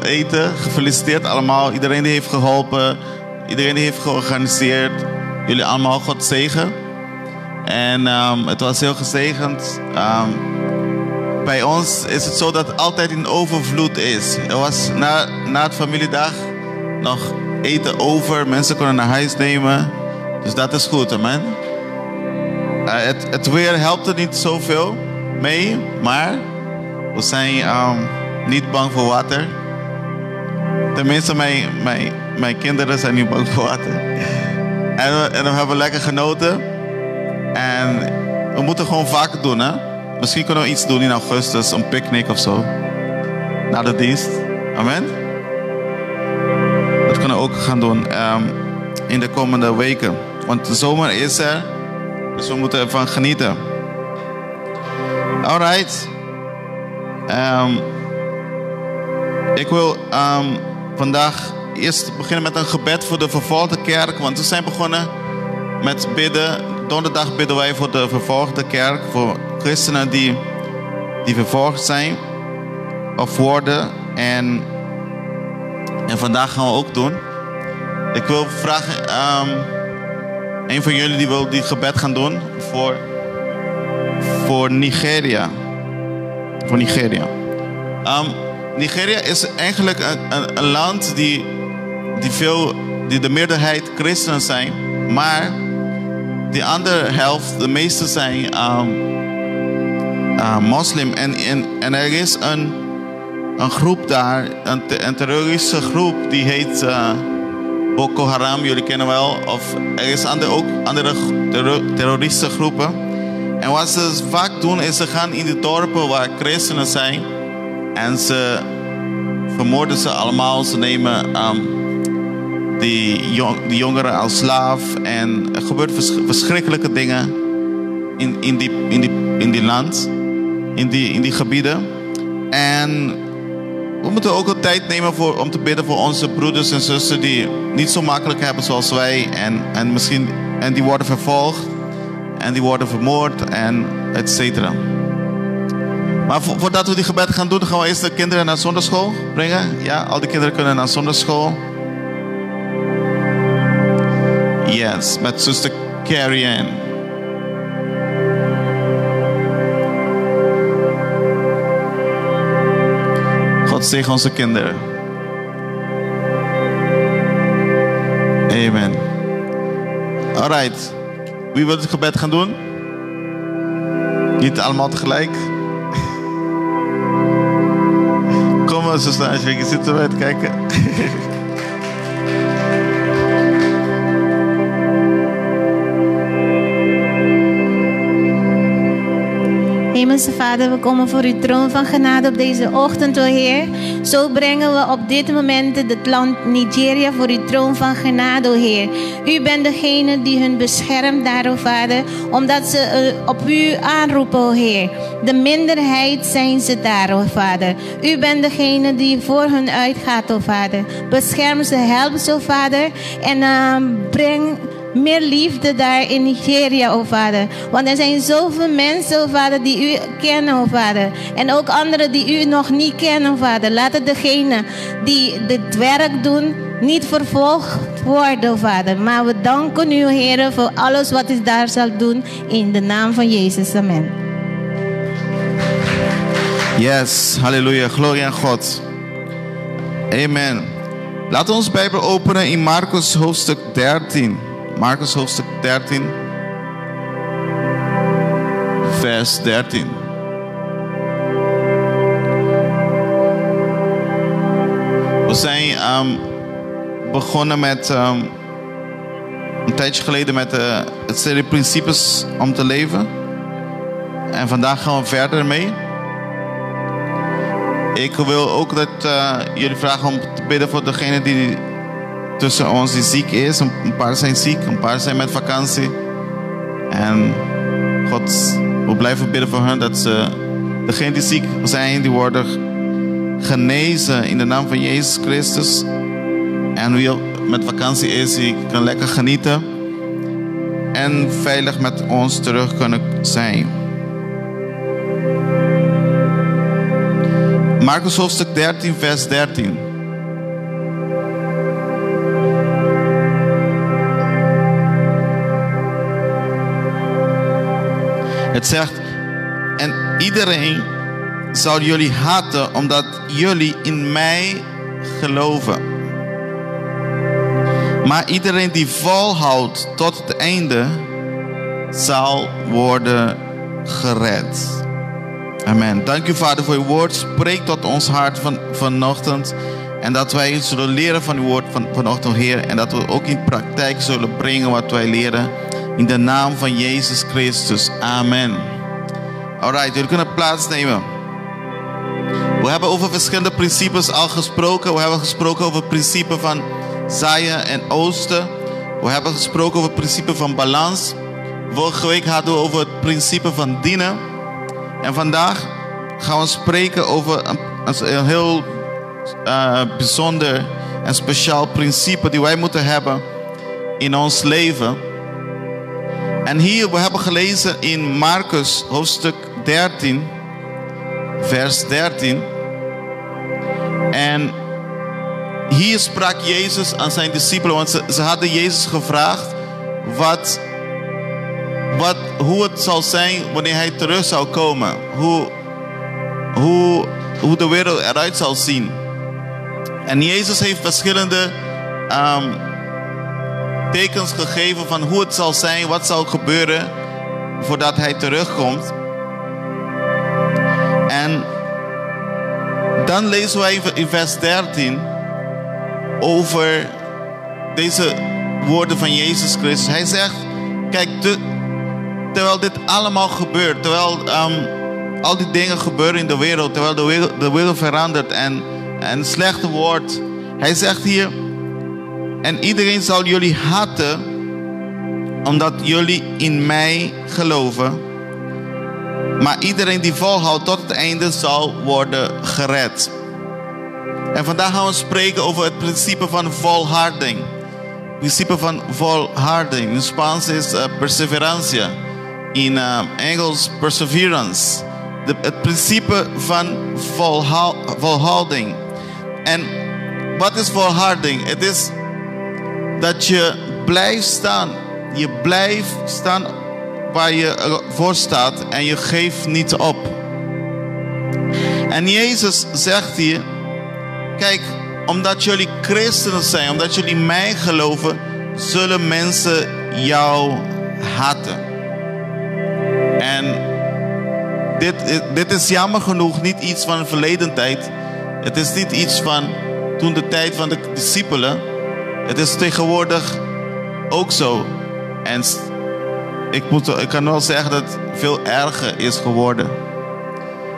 eten. Gefeliciteerd allemaal. Iedereen die heeft geholpen. Iedereen die heeft georganiseerd. Jullie allemaal God zegen. En ehm, het was heel gezegend. Ehm, bij ons is het zo dat het altijd in overvloed is. Er was na, na het familiedag nog eten over. Mensen konden naar huis nemen. Dus dat is goed, amen. Uh, het, het weer helpt er niet zoveel mee, maar we zijn ehm, niet bang voor water. Tenminste, mijn, mijn, mijn kinderen zijn niet bang voor water. En we, en we hebben lekker genoten. En we moeten gewoon vaker doen, hè? Misschien kunnen we iets doen in augustus, een picknick of zo. Na de dienst. Amen. Dat kunnen we ook gaan doen um, in de komende weken. Want de zomer is er, dus we moeten ervan genieten. Alright. Um, ik wil um, vandaag eerst beginnen met een gebed voor de vervolgde kerk. Want we zijn begonnen met bidden. Donderdag bidden wij voor de vervolgde kerk. Voor christenen die, die vervolgd zijn of worden. En, en vandaag gaan we ook doen. Ik wil vragen, um, een van jullie die wil die gebed gaan doen voor, voor Nigeria. Voor Nigeria. Um, Nigeria is eigenlijk een, land die, die, veel, die de meerderheid christen zijn. Maar de andere helft, de meeste zijn um, moslim. En, en, er is een, een groep daar, een, een terroristische groep, die heet uh, Boko Haram, jullie kennen wel. Of er is ook andere terroristische groepen. En wat ze vaak doen, is ze gaan in de dorpen waar christenen zijn. En ze vermoorden ze allemaal. Ze nemen um, die, jong, die jongeren als slaaf. En er gebeurt vers verschrikkelijke dingen in, in, die, in, die, in die land, in die, in die gebieden. En we moeten ook een tijd nemen voor, om te bidden voor onze broeders en zussen die niet zo makkelijk hebben zoals wij. En, en, misschien, en die worden vervolgd. En die worden vermoord en et cetera. Maar vo voordat we die gebed gaan doen, gaan we eerst de kinderen naar zondagschool brengen. Ja, al die kinderen kunnen naar zondagschool. Yes, met zuster Carrie Ann. God zegen onze kinderen. Amen. Alright. Wie wil het gebed gaan doen? Niet allemaal tegelijk. Zuster Ashwik, je zit erbij te kijken. Hemelse Vader, we komen voor uw troon van genade op deze ochtend, o Heer. Zo brengen we op dit moment het land Nigeria voor uw troon van genade, o Heer. U bent degene die hun beschermt daar, o Vader, omdat ze op u aanroepen, o Heer. De minderheid zijn ze daar, o Vader. U bent degene die voor hun uitgaat, o Vader. Bescherm ze, help ze, o Vader. En uh, breng meer liefde daar in Nigeria, oh Vader. Want er zijn zoveel mensen, oh Vader, die u kennen, oh Vader. En ook anderen die u nog niet kennen, oh Vader. Laat degene die dit werk doen niet vervolgd worden, oh Vader. Maar we danken u, Heer, voor alles wat u daar zal doen. In de naam van Jezus. Amen. Yes, halleluja. Glorie aan God. Amen. Laten we ons Bijbel openen in Marcus hoofdstuk 13. Marcus hoofdstuk 13, vers 13. We zijn um, begonnen met um, een tijdje geleden met uh, het serie Principes om te leven. En vandaag gaan we verder mee. Ik wil ook dat uh, jullie vragen om te bidden voor degene die tussen ons die ziek is. Een paar zijn ziek, een paar zijn met vakantie. En God, we blijven bidden voor hen dat ze, degenen die ziek zijn, die worden genezen in de naam van Jezus Christus. En wie met vakantie is, die kan lekker genieten. En veilig met ons terug kunnen zijn. Marcus hoofdstuk 13, vers 13. Het zegt, en iedereen zal jullie haten omdat jullie in mij geloven. Maar iedereen die volhoudt tot het einde zal worden gered. Amen. Dank u Vader voor uw woord. Spreek tot ons hart van, vanochtend. En dat wij zullen leren van uw woord van, vanochtend, Heer. En dat we ook in praktijk zullen brengen wat wij leren. In de naam van Jezus Christus. Amen. Alright, jullie kunnen plaatsnemen. We hebben over verschillende principes al gesproken. We hebben gesproken over het principe van zaaien en oosten. We hebben gesproken over het principe van balans. Vorige week hadden we over het principe van dienen. En vandaag gaan we spreken over een, een heel uh, bijzonder en speciaal principe die wij moeten hebben in ons leven. En hier, we hebben gelezen in Marcus hoofdstuk 13, vers 13. En hier sprak Jezus aan zijn discipelen, want ze, ze hadden Jezus gevraagd wat, hoe het zal zijn wanneer hij terug zou komen. Hoe, hoe, hoe de wereld eruit zal zien. En Jezus heeft verschillende um, tekens gegeven van hoe het zal zijn, wat zal gebeuren voordat hij terugkomt. En dan lezen wij in vers 13 over deze woorden van Jezus Christus. Hij zegt, kijk, te, terwijl dit allemaal gebeurt, terwijl um, al die dingen gebeuren in de wereld, terwijl de wereld, de wereld verandert en, en slechte wordt. Hij zegt hier, en iedereen zal jullie haten, omdat jullie in mij geloven. Maar iedereen die volhoudt tot het einde zal worden gered. En vandaag gaan we spreken over het principe van volharding. Het principe van volharding. In Spaans is uh, perseverancia. In uh, Engels perseverance. Het principe van volhou volhouding. En wat is volharding? Het is dat je blijft staan. Je blijft staan waar je voor staat en je geeft niet op. En Jezus zegt hier, kijk, omdat jullie christenen zijn, omdat jullie mij geloven, zullen mensen jou haten. En dit, dit is jammer genoeg niet iets van een verleden tijd. Het is niet iets van toen de tijd van de discipelen. Het is tegenwoordig ook zo. En ik, moet, ik kan wel zeggen dat het veel erger is geworden.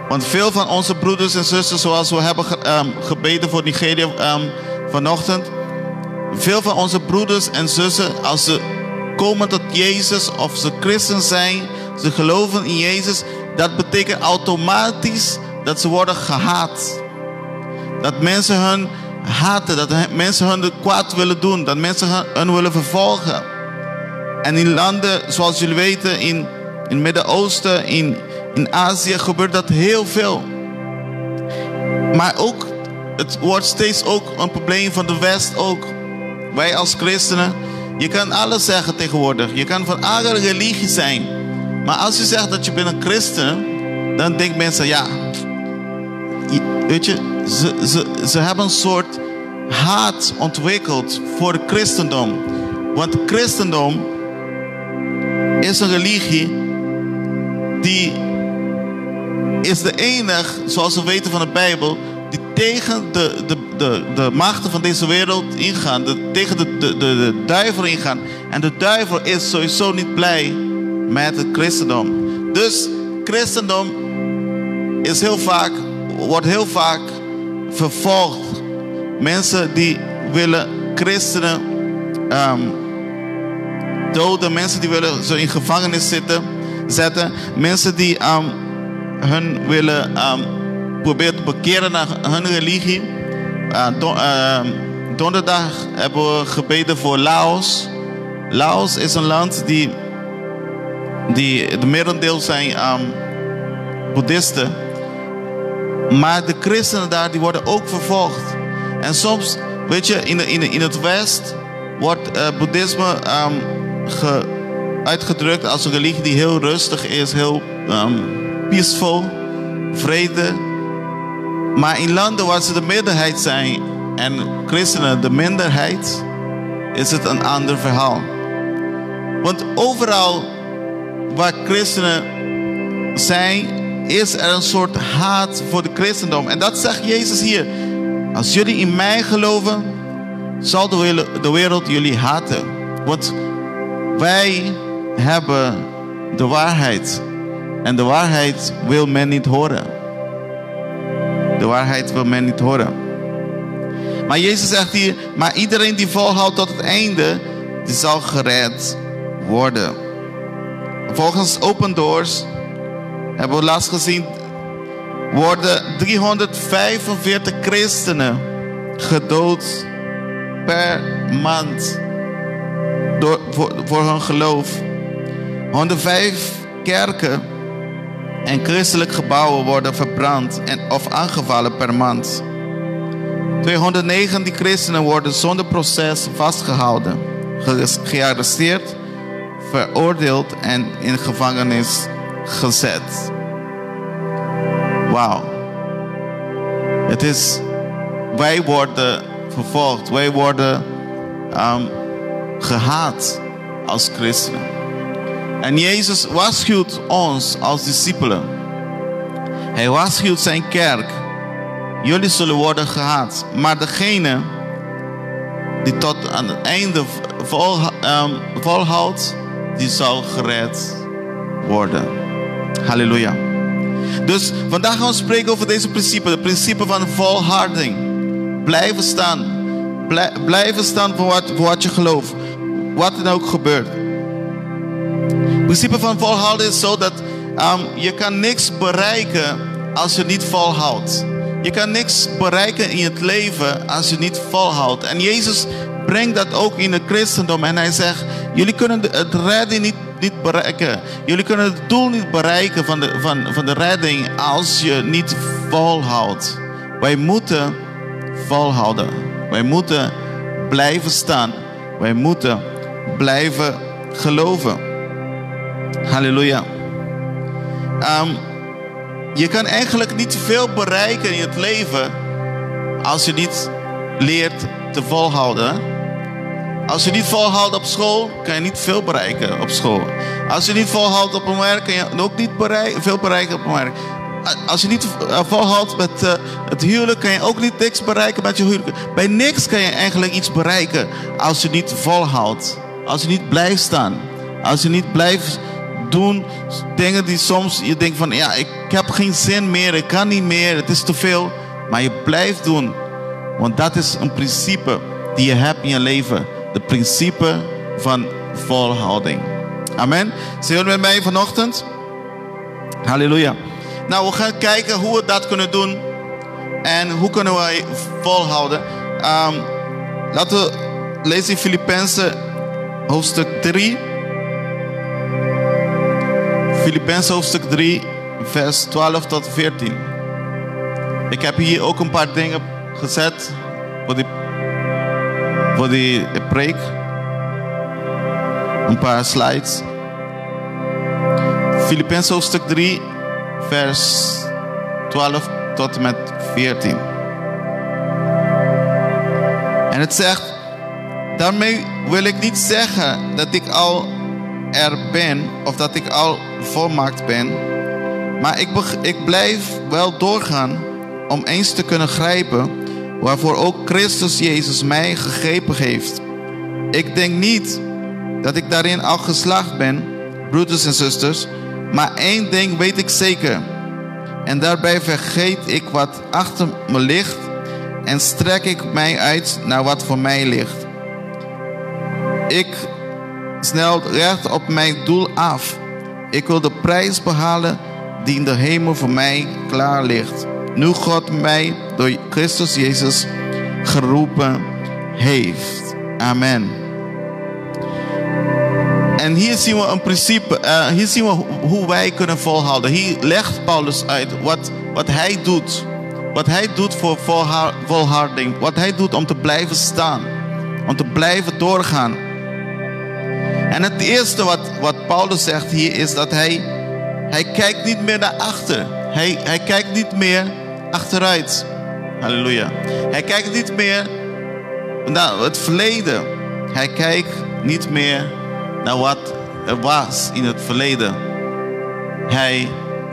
Want veel van onze broeders en zusters, zoals we hebben um, gebeden voor Nigeria um, vanochtend. Veel van onze broeders en zussen, als ze komen tot Jezus of ze christen zijn, ze geloven in Jezus, dat betekent automatisch dat ze worden gehaat. Dat mensen hun haten, dat mensen hun kwaad willen doen, dat mensen hun willen vervolgen. En in landen, zoals jullie weten, in, in het Midden-Oosten, in, in Azië gebeurt dat heel veel. Maar ook, het wordt steeds ook een probleem van de West ook. Wij als christenen, je kan alles zeggen tegenwoordig. Je kan van alle religie zijn. Maar als je zegt dat je bent een christen, dan denken mensen, ja, weet je, ze, ze, ze hebben een soort haat ontwikkeld voor christendom. Want christendom is een religie die is de enige, zoals we weten van de Bijbel, die tegen de, de, de, de machten van deze wereld ingaan, de, tegen de, de, de, de duivel ingaan. En de duivel is sowieso niet blij met het christendom. Dus christendom is heel vaak, wordt heel vaak vervolgd. Mensen die willen christenen um, doden, mensen die willen ze in gevangenis zitten, zetten, mensen die um, hun willen um, proberen te bekeren naar hun religie. Uh, donderdag hebben we gebeden voor Laos. Laos is een land die, die het merendeel zijn um, boeddhisten. Maar de christenen daar, die worden ook vervolgd. En soms, weet je, in, in, in het West wordt uh, boeddhisme ge, uitgedrukt als een religie die heel rustig is, heel um, peaceful, vrede. Maar in landen waar ze de meerderheid zijn en christenen de minderheid, is het een ander verhaal. Want overal waar christenen zijn, is er een soort haat voor de christendom. En dat zegt Jezus hier. Als jullie in mij geloven, zal de wereld jullie haten. Want wij hebben de waarheid. En de waarheid wil men niet horen. De waarheid wil men niet horen. Maar Jezus zegt hier, maar iedereen die volhoudt tot het einde, die zal gered worden. Volgens Open Doors hebben we laatst gezien, worden 345 christenen gedood per maand door, voor, hun geloof. 105 kerken en christelijke gebouwen worden verbrand en, of aangevallen per maand. 209 die christenen worden zonder proces vastgehouden, gearresteerd, veroordeeld en in gevangenis gezet. Wauw. Het is, wij worden vervolgd, wij worden um, gehaat als christenen. En Jezus waarschuwt ons als discipelen. Hij waarschuwt zijn kerk. Jullie zullen worden gehaat. Maar degene die tot aan het einde um, volhoudt, die zal gered worden. Halleluja. Dus vandaag gaan we spreken over deze principe. Het principe van volharding. Blijven staan. Blijven staan voor wat, voor wat je gelooft. Wat er ook gebeurt. Het principe van volhouden is zo dat um, je kan niks bereiken als je niet volhoudt. Je kan niks bereiken in het leven als je niet volhoudt. En Jezus brengt dat ook in het christendom. En hij zegt, jullie kunnen het redden niet, niet bereiken. Jullie kunnen het doel niet bereiken van de, van, van de redding als je niet volhoudt. Wij moeten volhouden. Wij moeten blijven staan. Wij moeten blijven geloven. Halleluja. Um, je kan eigenlijk niet veel bereiken in het leven als je niet leert te volhouden. Als je niet volhoudt op school, kan je niet veel bereiken op school. Als je niet volhoudt op een werk, kan je ook niet bereiken, veel bereiken op een werk. Als je niet eh, volhoudt met uh, het huwelijk, kan je ook niet niks bereiken met je huwelijk. Bij niks kan je eigenlijk iets bereiken als je niet volhoudt. Als je niet blijft staan. Als je niet blijft doen dingen die soms je denkt van ja, ik heb geen zin meer, ik kan niet meer, het is te veel. Maar je blijft doen. Want dat is een principe die je hebt in je leven. De principe van volhouding. Amen. Zijn jullie met mij vanochtend? Halleluja. Nou, we gaan kijken hoe we dat kunnen doen. En hoe kunnen wij volhouden. Um, laten we lezen Filippenzen hoofdstuk 3. Filippenzen hoofdstuk 3, vers 12 tot 14. Ik heb hier ook een paar dingen gezet voor die, voor die preek. Een paar slides. Filippenzen hoofdstuk 3, vers 12 tot en met 14. En het zegt, daarmee wil ik niet zeggen dat ik al er ben of dat ik al volmaakt ben. Maar ik, ik blijf wel doorgaan om eens te kunnen grijpen waarvoor ook Christus Jezus mij gegrepen heeft. Ik denk niet dat ik daarin al geslaagd ben, broeders en zusters, maar één ding weet ik zeker. En daarbij vergeet ik wat achter me ligt en strek ik mij uit naar wat voor mij ligt. Ik snel recht op mijn doel af. Ik wil de prijs behalen die in de hemel voor mij klaar ligt. Nu God mij door Christus Jezus geroepen heeft. Amen. En hier zien we een principe, uh, hier zien we hoe wij kunnen volhouden. Hier legt Paulus uit wat, wat hij doet Wat hij doet voor volha- volharding. Wat hij doet om te blijven staan. Om te blijven doorgaan. En het eerste wat, wat Paulus zegt hier is dat hij, hij kijkt niet meer naar achter. Hij, hij kijkt niet meer achteruit. Halleluja. Hij kijkt niet meer naar het verleden. Hij kijkt niet meer naar wat er was in het verleden. Hij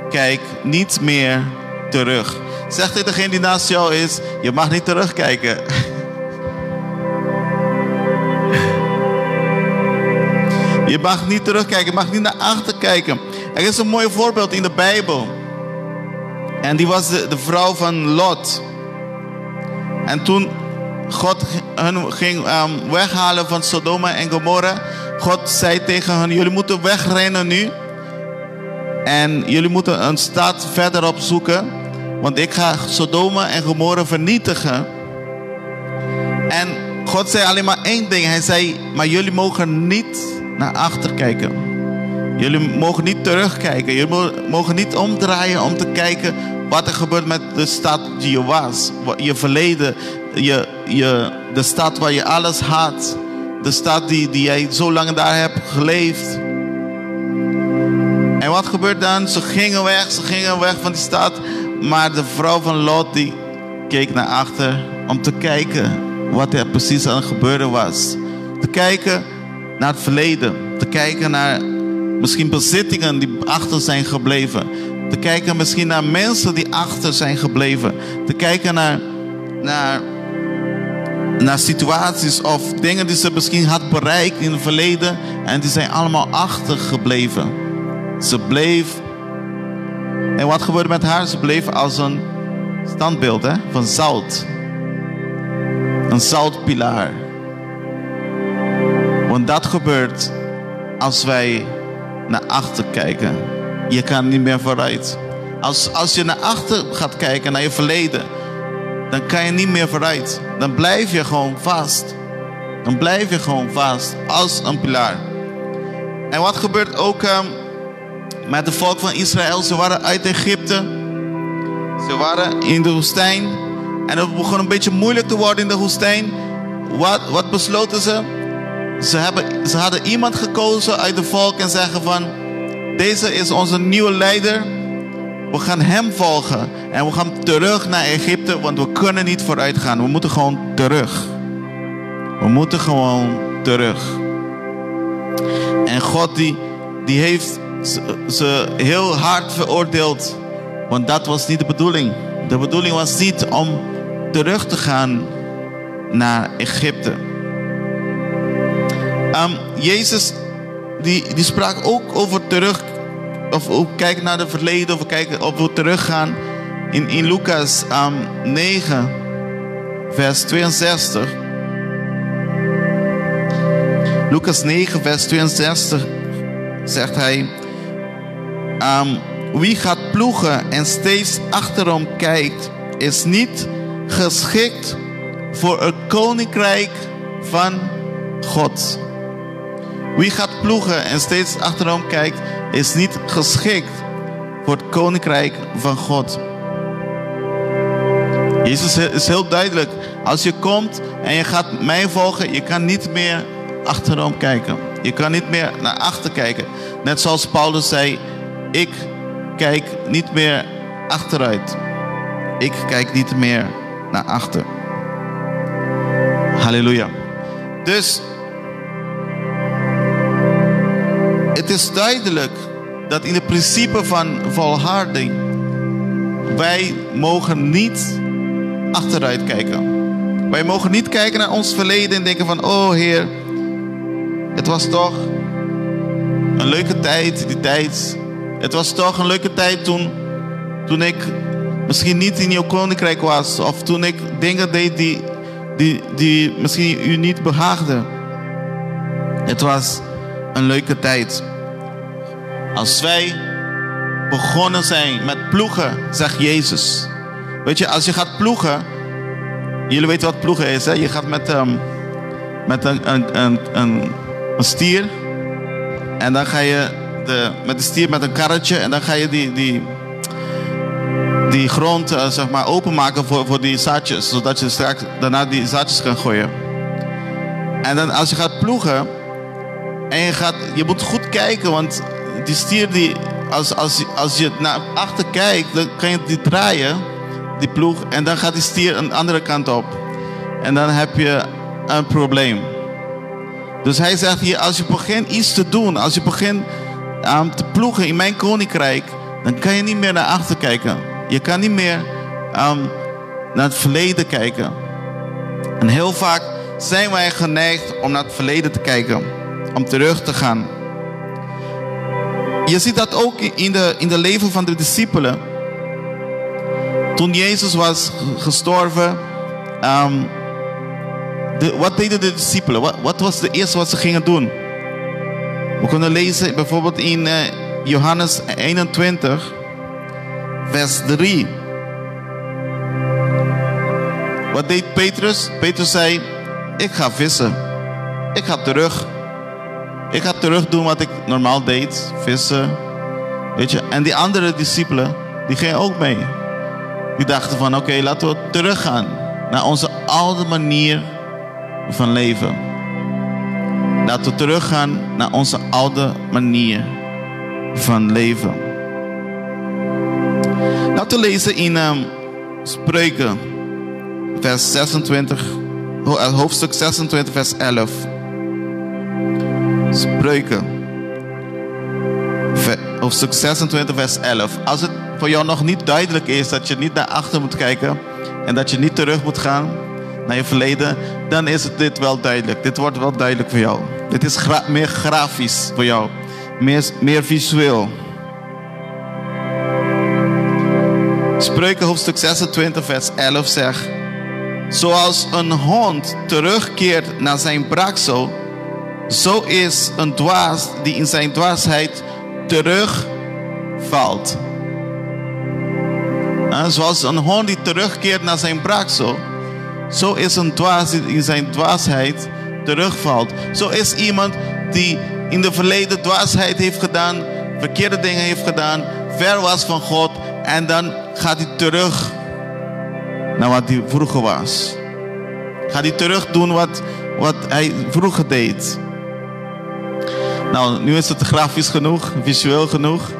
kijkt niet meer terug. Zeg tegen degene die naast jou is: je mag niet terugkijken. Je mag niet terugkijken, je mag niet naar achter kijken. Er is een mooi voorbeeld in de Bijbel. En die was de, vrouw van Lot. En toen God hun ging um, weghalen van Sodoma en Gomorra, God zei tegen hen: Jullie moeten wegrennen nu. En jullie moeten een stad verderop zoeken. Want ik ga Sodoma en Gomorra vernietigen. En God zei alleen maar één ding. Hij zei: Maar jullie mogen niet naar achter kijken. Jullie mogen niet terugkijken. Jullie mogen niet omdraaien om te kijken wat er gebeurt met de stad die je was. Je verleden. Je, je, de stad waar je alles had. De stad die, die jij zo lang daar hebt geleefd. En wat gebeurt dan? Ze gingen weg, ze gingen weg van die stad. Maar de vrouw van Lot die keek naar achter om te kijken wat er precies aan het gebeuren was. Te kijken naar het verleden. Te kijken naar misschien bezittingen die achter zijn gebleven. Te kijken misschien naar mensen die achter zijn gebleven. Te kijken naar, naar, naar situaties of dingen die ze misschien had bereikt in het verleden. En die zijn allemaal achtergebleven. Ze bleef. En wat gebeurde met haar? Ze bleef als een standbeeld hè? van zout. Een zoutpilaar. Want dat gebeurt als wij naar achter kijken. Je kan niet meer vooruit. Als, als je naar achter gaat kijken, naar je verleden, dan kan je niet meer vooruit. Dan blijf je gewoon vast. Dan blijf je gewoon vast als een pilaar. En wat gebeurt ook um, met het volk van Israël? Ze waren uit Egypte. Ze waren in de woestijn. En het begon een beetje moeilijk te worden in de woestijn. Wat, wat besloten ze? Ze, hebben, ze hadden iemand gekozen uit het volk en zeggen van... Deze is onze nieuwe leider. We gaan hem volgen. En we gaan terug naar Egypte, want we kunnen niet vooruit gaan. We moeten gewoon terug. We moeten gewoon terug. En God die, die heeft ze, ze heel hard veroordeeld. Want dat was niet de bedoeling. De bedoeling was niet om terug te gaan naar Egypte. Um, Jezus die, die sprak ook over terug, of ook kijken naar het verleden, of kijken of we teruggaan. In, in Lucas um, 9, vers 62. Lucas 9, vers 62 zegt hij: um, Wie gaat ploegen en steeds achterom kijkt, is niet geschikt voor het koninkrijk van God. Wie gaat ploegen en steeds achterom kijkt, is niet geschikt voor het koninkrijk van God. Jezus is heel duidelijk. Als je komt en je gaat mij volgen, je kan niet meer achterom kijken. Je kan niet meer naar achter kijken. Net zoals Paulus zei: Ik kijk niet meer achteruit. Ik kijk niet meer naar achter. Halleluja. Dus is duidelijk dat in het principe van volharding wij mogen niet achteruit kijken. Wij mogen niet kijken naar ons verleden en denken van, oh Heer, het was toch een leuke tijd, die tijd. Het was toch een leuke tijd toen, toen ik misschien niet in jouw koninkrijk was. Of toen ik dingen deed die, die, die misschien u niet behaagden. Het was een leuke tijd. Als wij begonnen zijn met ploegen, zegt Jezus. Weet je, als je gaat ploegen, jullie weten wat ploegen is, hè? Je gaat met, um, met een, een, een, een, stier en dan ga je de, met de stier met een karretje en dan ga je die, die, die grond eh, zeg maar, openmaken voor, voor die zaadjes. Zodat je straks daarna die zaadjes kan gooien. En dan als je gaat ploegen. En je, gaat, je moet goed kijken. Want die stier die... Als, als, als je naar achter kijkt. Dan kan je die draaien. Die ploeg. En dan gaat die stier een andere kant op. En dan heb je een probleem. Dus hij zegt hier, als je begint iets te doen, als je begint um, te ploegen in mijn koninkrijk, dan kan je niet meer naar achter kijken. Je kan niet meer um, naar het verleden kijken. En heel vaak zijn wij geneigd om naar het verleden te kijken, om terug te gaan. Je ziet dat ook in de, in de leven van de discipelen. Toen Jezus was gestorven, de, wat deden de discipelen? Wat, wat, was het eerste wat ze gingen doen? We kunnen lezen bijvoorbeeld in uh, Johannes 21, vers 3. Wat deed Petrus? Petrus zei: Ik ga vissen. Ik ga terug. Ik ga terug doen wat ik normaal deed: vissen. Weet je, en die andere discipelen, die gingen ook mee. Die dachten van: Oké, laten we teruggaan naar onze oude manier van leven. Laten we teruggaan naar onze oude manier van leven. Laten we lezen in um, Spreuken, vers 26, hoofdstuk 26, vers 11. Spreuken, hoofdstuk 26, vers 11. Als het voor jou nog niet duidelijk is dat je niet naar achter moet kijken en dat je niet terug moet gaan naar je verleden, dan is het dit wel duidelijk. Dit wordt wel duidelijk voor jou. Dit is gra meer grafisch voor jou, meer, meer visueel. Spreuken hoofdstuk 26, vers 11 zegt: Zoals een hond terugkeert naar zijn braaksel, zo is een dwaas die in zijn dwaasheid terugvalt. Zoals een hond die terugkeert naar zijn braaksel, zo is een dwaas die in zijn dwaasheid terugvalt. Zo is iemand die in de verleden dwaasheid heeft gedaan, verkeerde dingen heeft gedaan, ver was van God en dan gaat hij terug naar wat hij vroeger was. Gaat hij terug doen wat, wat hij vroeger deed. Nou, nu is het grafisch genoeg, visueel genoeg.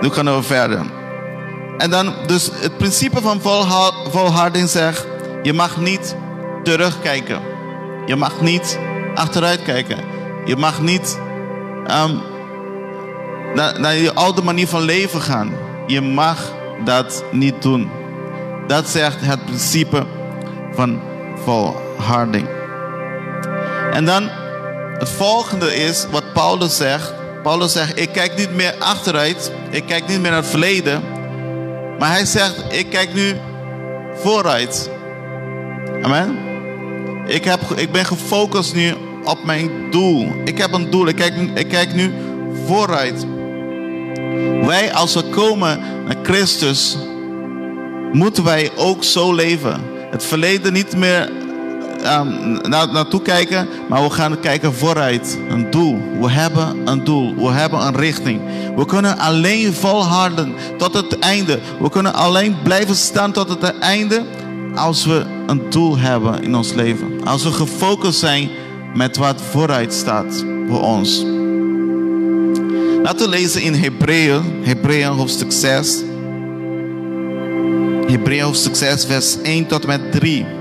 Nu gaan we verder. En dan, dus het principe van volharding zegt, je mag niet terugkijken. Je mag niet achteruit kijken. Je mag niet um, naar, naar je oude manier van leven gaan. Je mag dat niet doen. Dat zegt het principe van volharding. En dan het volgende is wat Paulus zegt. Paulus zegt: Ik kijk niet meer achteruit. Ik kijk niet meer naar het verleden. Maar hij zegt: Ik kijk nu vooruit. Amen. Ik, heb, ik ben gefocust nu op mijn doel. Ik heb een doel. Ik kijk, ik kijk nu vooruit. Wij, als we komen naar Christus, moeten wij ook zo leven. Het verleden niet meer um, na, naartoe kijken, maar we gaan kijken vooruit. Een doel. We hebben een doel. We hebben een richting. We kunnen alleen volharden tot het einde. We kunnen alleen blijven staan tot het einde als we een doel hebben in ons leven. Als we gefocust zijn met wat vooruit staat voor ons. Laten we lezen in Hebreeën, Hebreeën hoofdstuk 6. Hebreeën hoofdstuk 6, vers 1 tot met 3.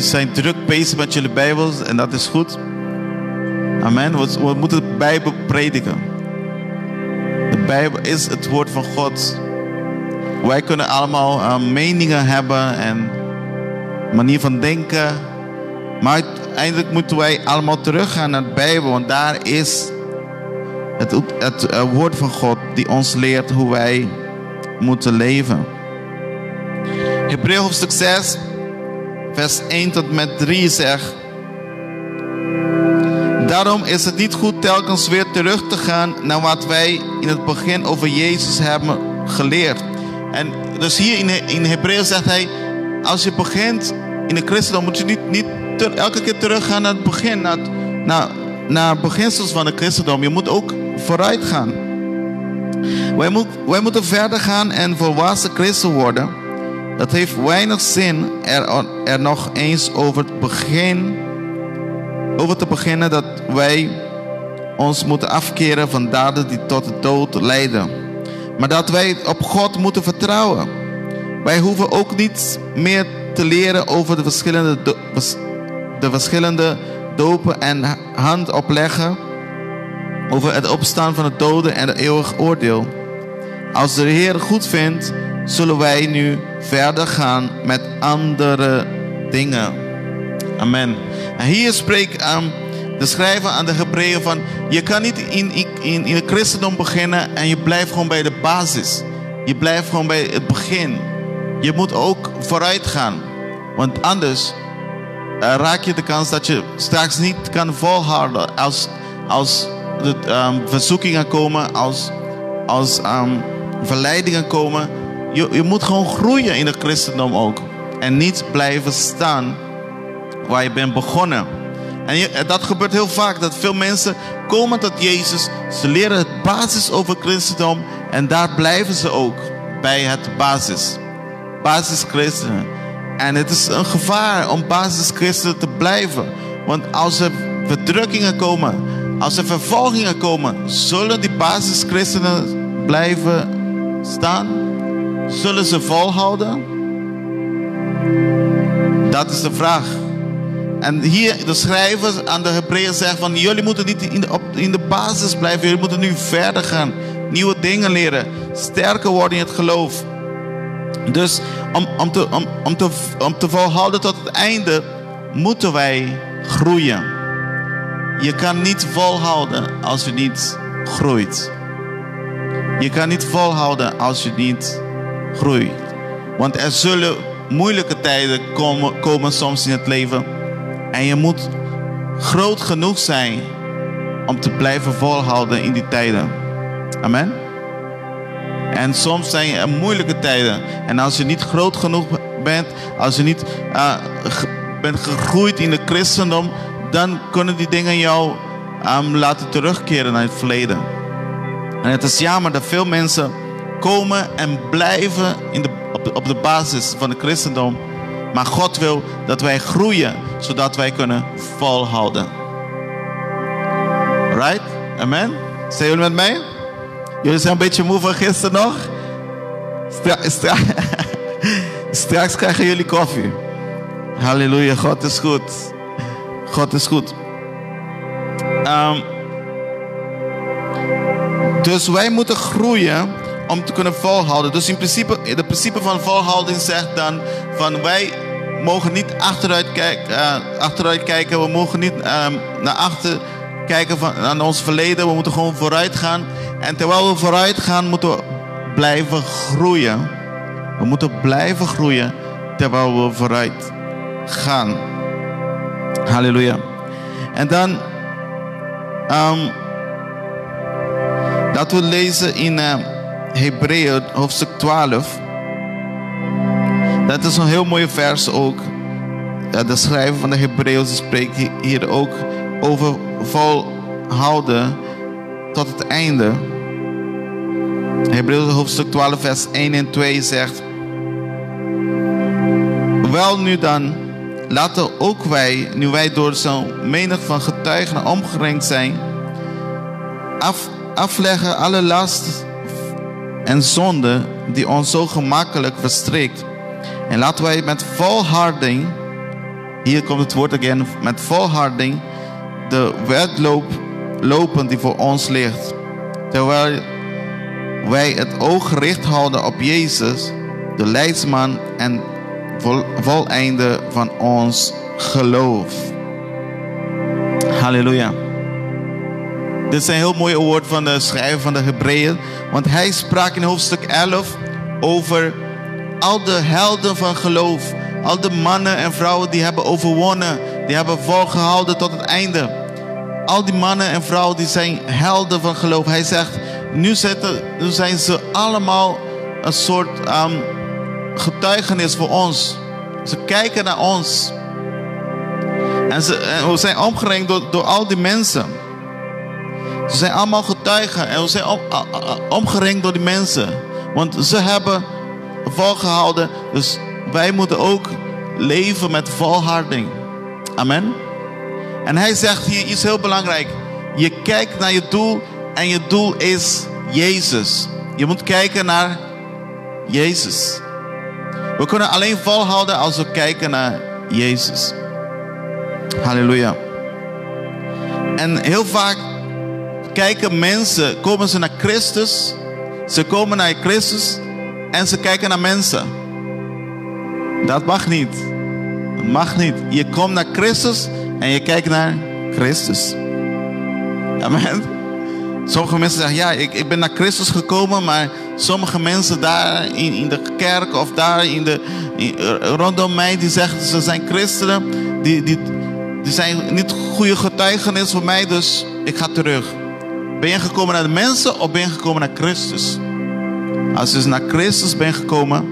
Zijn druk bezig met jullie Bijbels en dat is goed. Amen. We, we moeten de Bijbel prediken. De Bijbel is het woord van God. Wij kunnen allemaal uh, meningen hebben en manier van denken. Maar uiteindelijk moeten wij allemaal teruggaan naar de Bijbel. Want daar is het, het uh, woord van God die ons leert hoe wij moeten leven. Hebreeën hoofdstuk 6 vers 1 tot met 3 zegt. Daarom is het niet goed telkens weer terug te gaan naar wat wij in het begin over Jezus hebben geleerd. En dus hier in, in Hebreeën zegt hij, als je begint in de christendom moet je niet, niet elke keer teruggaan naar het begin, naar, naar naar beginsels van de christendom. Je moet ook vooruit gaan. Wij, moet, wij moeten verder gaan en volwassen christen worden. Het heeft weinig zin er, er nog eens over, het begin, over te beginnen dat wij ons moeten afkeren van daden die tot de dood leiden. Maar dat wij op God moeten vertrouwen. Wij hoeven ook niet meer te leren over de verschillende, de verschillende dopen en hand opleggen. Over het opstaan van de doden en het eeuwig oordeel. Als de Heer goed vindt, zullen wij nu verder gaan met andere dingen. Amen. En hier spreekt um, de schrijver aan de Hebreeën van... je kan niet in, in, in het christendom beginnen en je blijft gewoon bij de basis. Je blijft gewoon bij het begin. Je moet ook vooruit gaan. Want anders uh, raak je de kans dat je straks niet kan volhouden als, als de um, verzoekingen komen, als, als um, verleidingen komen. Je, je moet gewoon groeien in het christendom ook. En niet blijven staan waar je bent begonnen. En je, dat gebeurt heel vaak, dat veel mensen komen tot Jezus. Ze leren het basis over christendom en daar blijven ze ook bij het basis. Basischristenen. En het is een gevaar om basischristen te blijven. Want als er verdrukkingen komen, als er vervolgingen komen, zullen die basischristenen blijven staan? Zullen ze volhouden? Dat is de vraag. En hier de schrijver aan de Hebreeën zegt van jullie moeten niet in de, op, in de basis blijven, jullie moeten nu verder gaan, nieuwe dingen leren, sterker worden in het geloof. Dus om, om, te, om, om, te, om te volhouden tot het einde moeten wij groeien. Je kan niet volhouden als je niet groeit. Je kan niet volhouden als je niet groeit. Want er zullen moeilijke tijden komen, komen soms in het leven. En je moet groot genoeg zijn om te blijven volhouden in die tijden. Amen. En soms zijn er moeilijke tijden. En als je niet groot genoeg bent, als je niet uh, bent gegroeid in het christendom, dan kunnen die dingen jou um, laten terugkeren naar het verleden. En het is jammer dat veel mensen komen en blijven in de, op, de, basis van het christendom. Maar God wil dat wij groeien, zodat wij kunnen volhouden. Right? Amen? Zijn jullie met mij? Jullie zijn een beetje moe van gisteren nog? Stra stra Straks krijgen jullie koffie. Halleluja, God is goed. God is goed. Um, dus wij moeten groeien om te kunnen volhouden. Dus in principe, het principe van volhouding zegt dan van wij mogen niet achteruit, kijken, uh, achteruit kijken. We mogen niet um, naar achter kijken van, aan ons verleden. We moeten gewoon vooruit gaan. En terwijl we vooruit gaan, moeten we blijven groeien. We moeten blijven groeien terwijl we vooruit gaan. Halleluja. En dan um, dat we lezen in uh, Hebreeën hoofdstuk 12. Dat is een heel mooie vers ook. De schrijver van de Hebreeën spreekt hier ook over volhouden tot het einde. Hebreeën hoofdstuk 12 vers 1 en 2 zegt... Wel nu dan, laten ook wij, nu wij door zo'n menig van getuigen omgerengd zijn... Af, afleggen alle last en zonde die ons zo gemakkelijk verstrikt. En laten wij met volharding, hier komt het woord again, met volharding de wedloop lopen die voor ons ligt. Terwijl wij het oog gericht houden op Jezus, de leidsman en vol, voleinde van ons geloof. Halleluja. Dit zijn heel mooie woorden van de schrijver van de Hebreeën. Want hij sprak in hoofdstuk 11 over al de helden van geloof. Al de mannen en vrouwen die hebben overwonnen. Die hebben volgehouden tot het einde. Al die mannen en vrouwen die zijn helden van geloof. Hij zegt, nu, zijn ze allemaal een soort um, getuigenis voor ons. Ze kijken naar ons. En, ze, we zijn omgerengd door, door al die mensen. Ze zijn allemaal getuigen en we zijn om, door die mensen. Want ze hebben volgehouden. Dus wij moeten ook leven met volharding. Amen. En hij zegt hier iets heel belangrijk. Je kijkt naar je doel en je doel is Jezus. Je moet kijken naar Jezus. We kunnen alleen volhouden als we kijken naar Jezus. Halleluja. En heel vaak kijken mensen, komen ze naar Christus. Ze komen naar Christus en ze kijken naar mensen. Dat mag niet. Dat mag niet. Je komt naar Christus en je kijkt naar Christus. Amen. Sommige mensen zeggen, ja, ik, ik ben naar Christus gekomen, maar sommige mensen daar in, in de kerk of daar in de, rondom mij, die zeggen ze zijn christenen, die, die, die zijn niet goede getuigenis voor mij, dus ik ga terug. Ben je gekomen naar de mensen of ben je gekomen naar Christus? Als je dus naar Christus bent gekomen,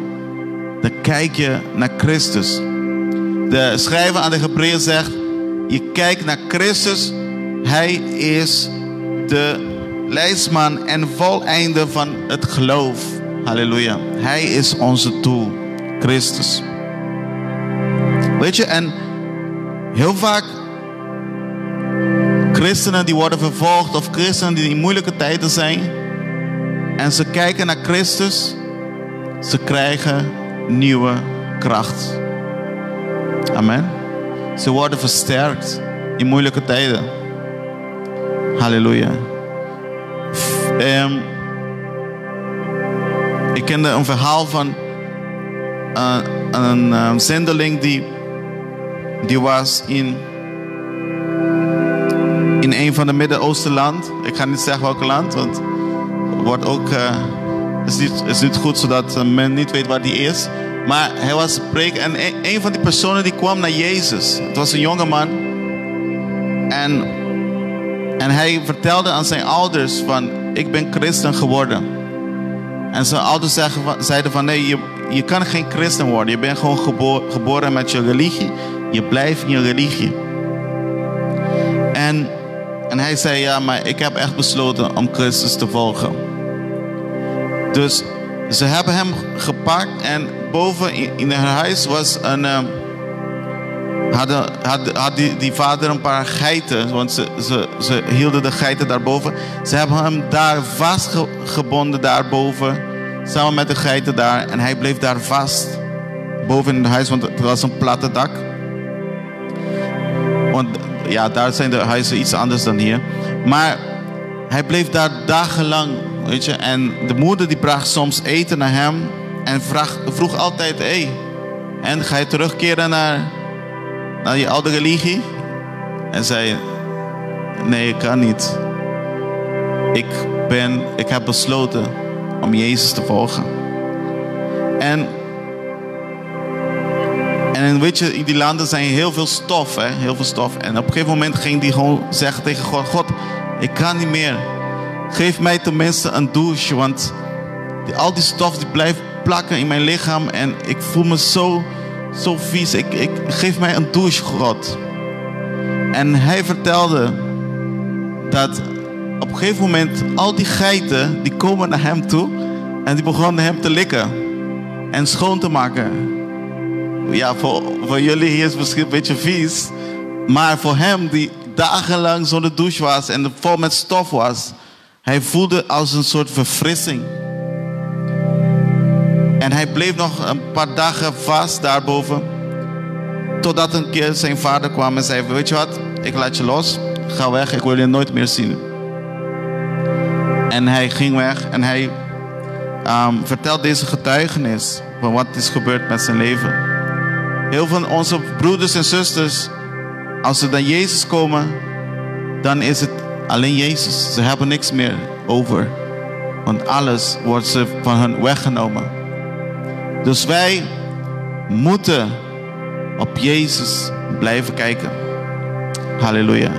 dan kijk je naar Christus. De schrijver aan de Hebreeën zegt: Je kijkt naar Christus, Hij is de leidsman en voleinde van het geloof. Halleluja. Hij is onze doel, Christus. Weet je, en heel vaak christenen die worden vervolgd of christenen die in moeilijke tijden zijn en ze kijken naar Christus, ze krijgen nieuwe kracht. Amen. Ze worden versterkt in moeilijke tijden. Halleluja. Ehm, ik kende een verhaal van eh, een eh, zendeling die, die was in, in een van de Midden-Oosten land. Ik ga niet zeggen welk land, want wordt ook eh, is, niet, goed zodat eh, men niet weet waar die is. Maar hij was preken en een, een van die personen die kwam naar Jezus. Het was een jonge man. En, en hij vertelde aan zijn ouders van, ik ben christen geworden. En zijn ouders zeggen zeiden van, nee, je, je kan geen christen worden. Je bent gewoon gebo- geboren met je religie. Je blijft in je religie. Hij zei, ja, maar ik heb echt besloten om Christus te volgen. Dus ze hebben hem gepakt en boven in, in haar huis was een. ehm, hadden, had, had die, die vader een paar geiten, want ze, ze, ze hielden de geiten daarboven. Ze hebben hem daar vastgebonden daarboven, samen met de geiten daar. En hij bleef daar vast, boven in het huis, want het was een platte dak. Want ja, daar zijn de huizen iets anders dan hier. Maar hij bleef daar dagenlang, weet je. En de moeder die bracht soms eten naar hem en vroeg altijd, hey, en ga je terugkeren naar, naar je oude religie? En zei, nee, ik kan niet. Ik ben, ik heb besloten om Jezus te volgen. En en weet je, in die landen zijn heel veel stof, hè? heel veel stof. En op een gegeven moment ging die gewoon zeggen tegen God: God, ik kan niet meer. Geef mij tenminste een douche, want al die stof die blijft plakken in mijn lichaam en ik voel me zo, zo vies. Ik, ik, geef mij een douche, God. En hij vertelde dat op een gegeven moment al die geiten die komen naar hem toe en die begonnen hem te likken en schoon te maken. Ja, voor, voor jullie hier is het misschien een beetje vies. Maar voor hem, die dagenlang zonder douche was en vol met stof was, hij voelde als een soort verfrissing. En hij bleef nog een paar dagen vast daarboven. Totdat een keer zijn vader kwam en zei: Weet je wat, ik laat je los. Ga weg, ik wil je nooit meer zien. En hij ging weg en hij ehm, vertelt deze getuigenis van wat is gebeurd met zijn leven. Heel van onze broeders en zusters, als ze naar Jezus komen, dan is het alleen Jezus. Ze hebben niks meer over. Want alles wordt ze van hen weggenomen. Dus wij moeten op Jezus blijven kijken. Halleluja.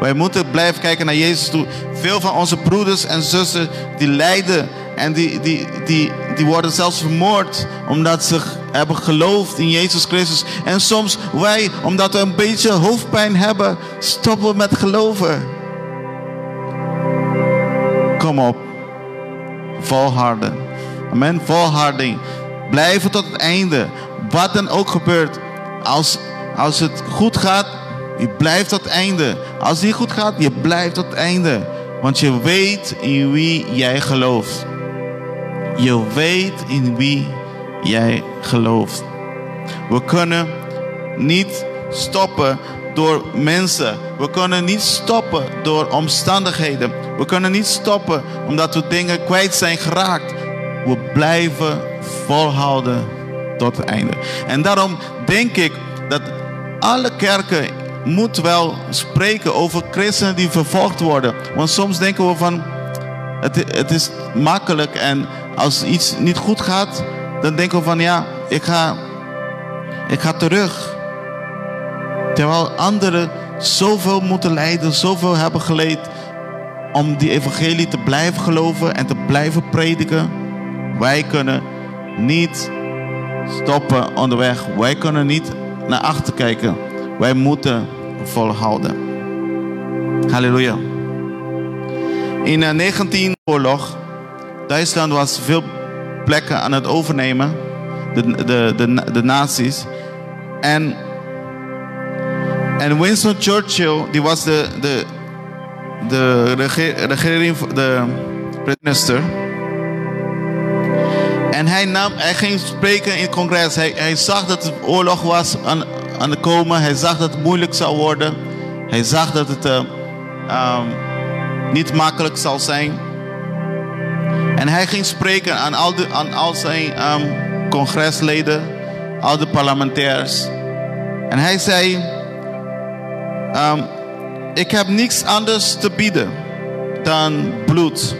Wij moeten blijven kijken naar Jezus toe. Veel van onze broeders en zussen die lijden en die, die, die, die worden zelfs vermoord omdat ze hebben geloofd in Jezus Christus. En soms wij, omdat we een beetje hoofdpijn hebben, stoppen we met geloven. Kom op. Volharden. Amen. Volharding. Blijven tot het einde. Wat dan ook gebeurt. Als, als het goed gaat, je blijft tot het einde. Als het niet goed gaat, je blijft tot het einde. Want je weet in wie jij gelooft. Je weet in wie jij gelooft. We kunnen niet stoppen door mensen. We kunnen niet stoppen door omstandigheden. We kunnen niet stoppen omdat we dingen kwijt zijn geraakt. We blijven volhouden tot het einde. En daarom denk ik dat alle kerken moeten wel spreken over christenen die vervolgd worden. Want soms denken we van het, het is makkelijk en als iets niet goed gaat, dan denken we van ja, ik ga, ik ga terug. Terwijl anderen zoveel moeten lijden, zoveel hebben geleid om die evangelie te blijven geloven en te blijven prediken. Wij kunnen niet stoppen onderweg. Wij kunnen niet naar achter kijken. Wij moeten volhouden. Halleluja. In de 19 oorlog, Duitsland was veel plekken aan het overnemen, de, de, de, de nazi's. En, en Winston Churchill, die was de, de, de regering, de minister. En hij, nam, hij ging spreken in het congres. Hij, hij zag dat de oorlog was aan, aan het komen. Hij zag dat het moeilijk zou worden. Hij zag dat het uh, um, niet makkelijk zal zijn. En hij ging spreken aan al, de, aan al zijn um, congresleden, al de parlementairs. En hij zei: um, Ik heb niets anders te bieden dan bloed,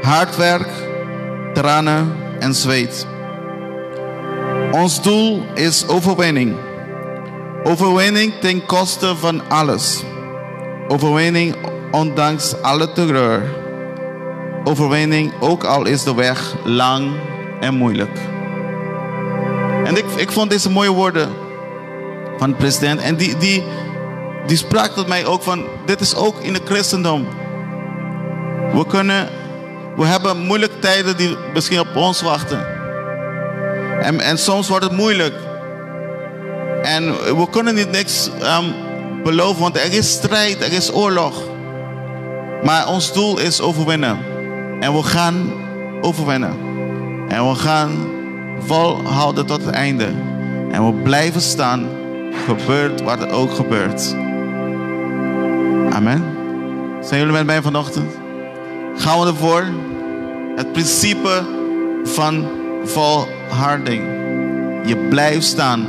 hard werk, tranen en zweet. Ons doel is overwinning. Overwinning ten koste van alles. Overwinning ondanks alle terreur. Overwinning ook al is de weg lang en moeilijk. En ik, ik vond deze mooie woorden van de president. En die, die, die sprak tot mij ook van, dit is ook in het christendom. We kunnen, we hebben moeilijke tijden die misschien op ons wachten. En, en soms wordt het moeilijk. En we kunnen niet niks um, beloven, want er is strijd, er is oorlog. Maar ons doel is overwinnen. En we gaan overwinnen. En we gaan volhouden tot het einde. En we blijven staan, gebeurt wat er ook gebeurt. Amen. Zijn jullie met mij vanochtend? Gaan we ervoor? Het principe van volharding. Je blijft staan.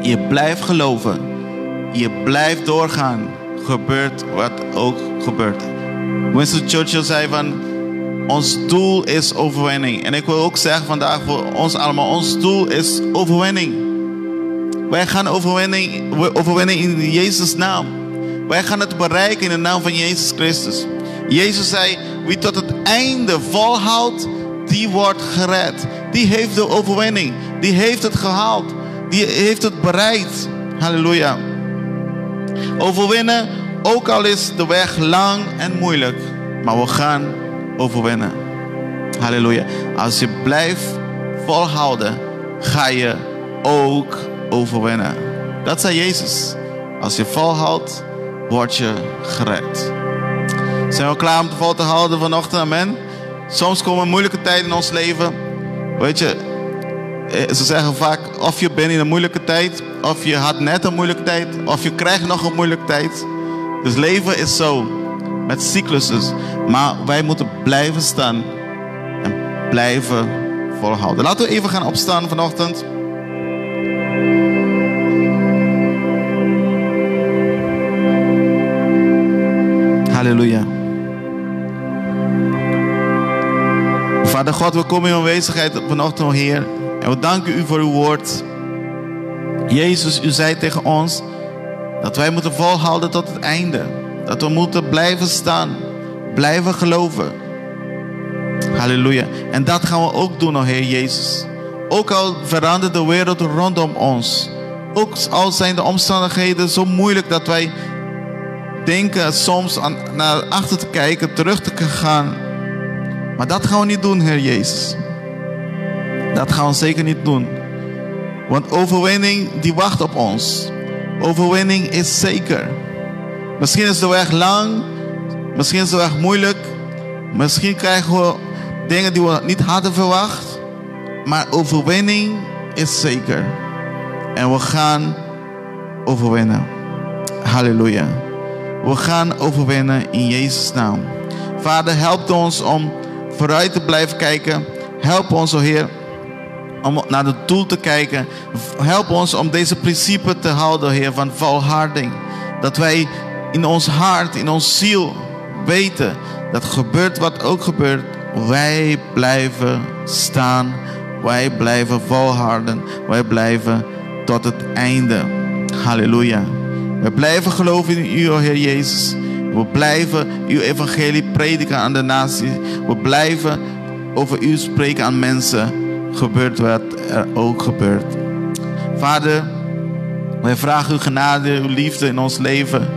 Je blijft geloven. Je blijft doorgaan. Gebeurt wat ook gebeurt. Winston Churchill zei van... Ons doel is overwinning. En ik wil ook zeggen vandaag voor ons allemaal... Ons doel is overwinning. Wij gaan overwinning, overwinning in Jezus' naam. Wij gaan het bereiken in de naam van Jezus Christus. Jezus zei, wie tot het einde volhoudt, die wordt gered. Die heeft de overwinning. Die heeft het gehaald. Die heeft het bereikt. Halleluja. Overwinnen, ook al is de weg lang en moeilijk. Maar we gaan overwinnen. Halleluja. Als je blijft volhouden, ga je ook overwinnen. Dat zei Jezus. Als je volhoudt, word je gered. Zijn we klaar om te vol te houden vanochtend? Amen. Soms komen moeilijke tijden in ons leven. Weet je, ze zeggen vaak: of je bent in een moeilijke tijd, of je had net een moeilijke tijd, of je krijgt nog een moeilijke tijd. Dus leven is zo, met cyclussen. Maar wij moeten blijven staan en blijven volhouden. Laten we even gaan opstaan vanochtend. Halleluja. Vader God, we komen in aanwezigheid vanochtend, Heer. En we danken u voor uw woord. Jezus, u zei tegen ons dat wij moeten volhouden tot het einde. Dat we moeten blijven staan, blijven geloven. Halleluja. En dat gaan we ook doen, oh Heer Jezus. Ook al verandert de wereld rondom ons. Ook al zijn de omstandigheden zo moeilijk dat wij denken soms naar achter te kijken, terug te gaan. Maar dat gaan we niet doen, Heer Jezus. Dat gaan we zeker niet doen. Want overwinning die wacht op ons. Overwinning is zeker. Misschien is de weg lang. Misschien is de weg moeilijk. Misschien krijgen we dingen die we niet hadden verwacht. Maar overwinning is zeker. En we gaan overwinnen. Halleluja. We gaan overwinnen in Jezus' naam. Vader, help ons om vooruit te blijven kijken. Help ons, o Heer, om naar het doel te kijken. Help ons om deze principe te houden, Heer, van volharding. Dat wij in ons hart, in ons ziel weten dat gebeurt wat ook gebeurt. Wij blijven staan. Wij blijven volharden. Wij blijven tot het einde. Halleluja. We blijven geloven in u, o Heer Jezus. We blijven uw evangelie prediken aan de natie. We blijven over u spreken aan mensen. Gebeurt wat er ook gebeurt. Vader, wij vragen uw genade, uw liefde in ons leven.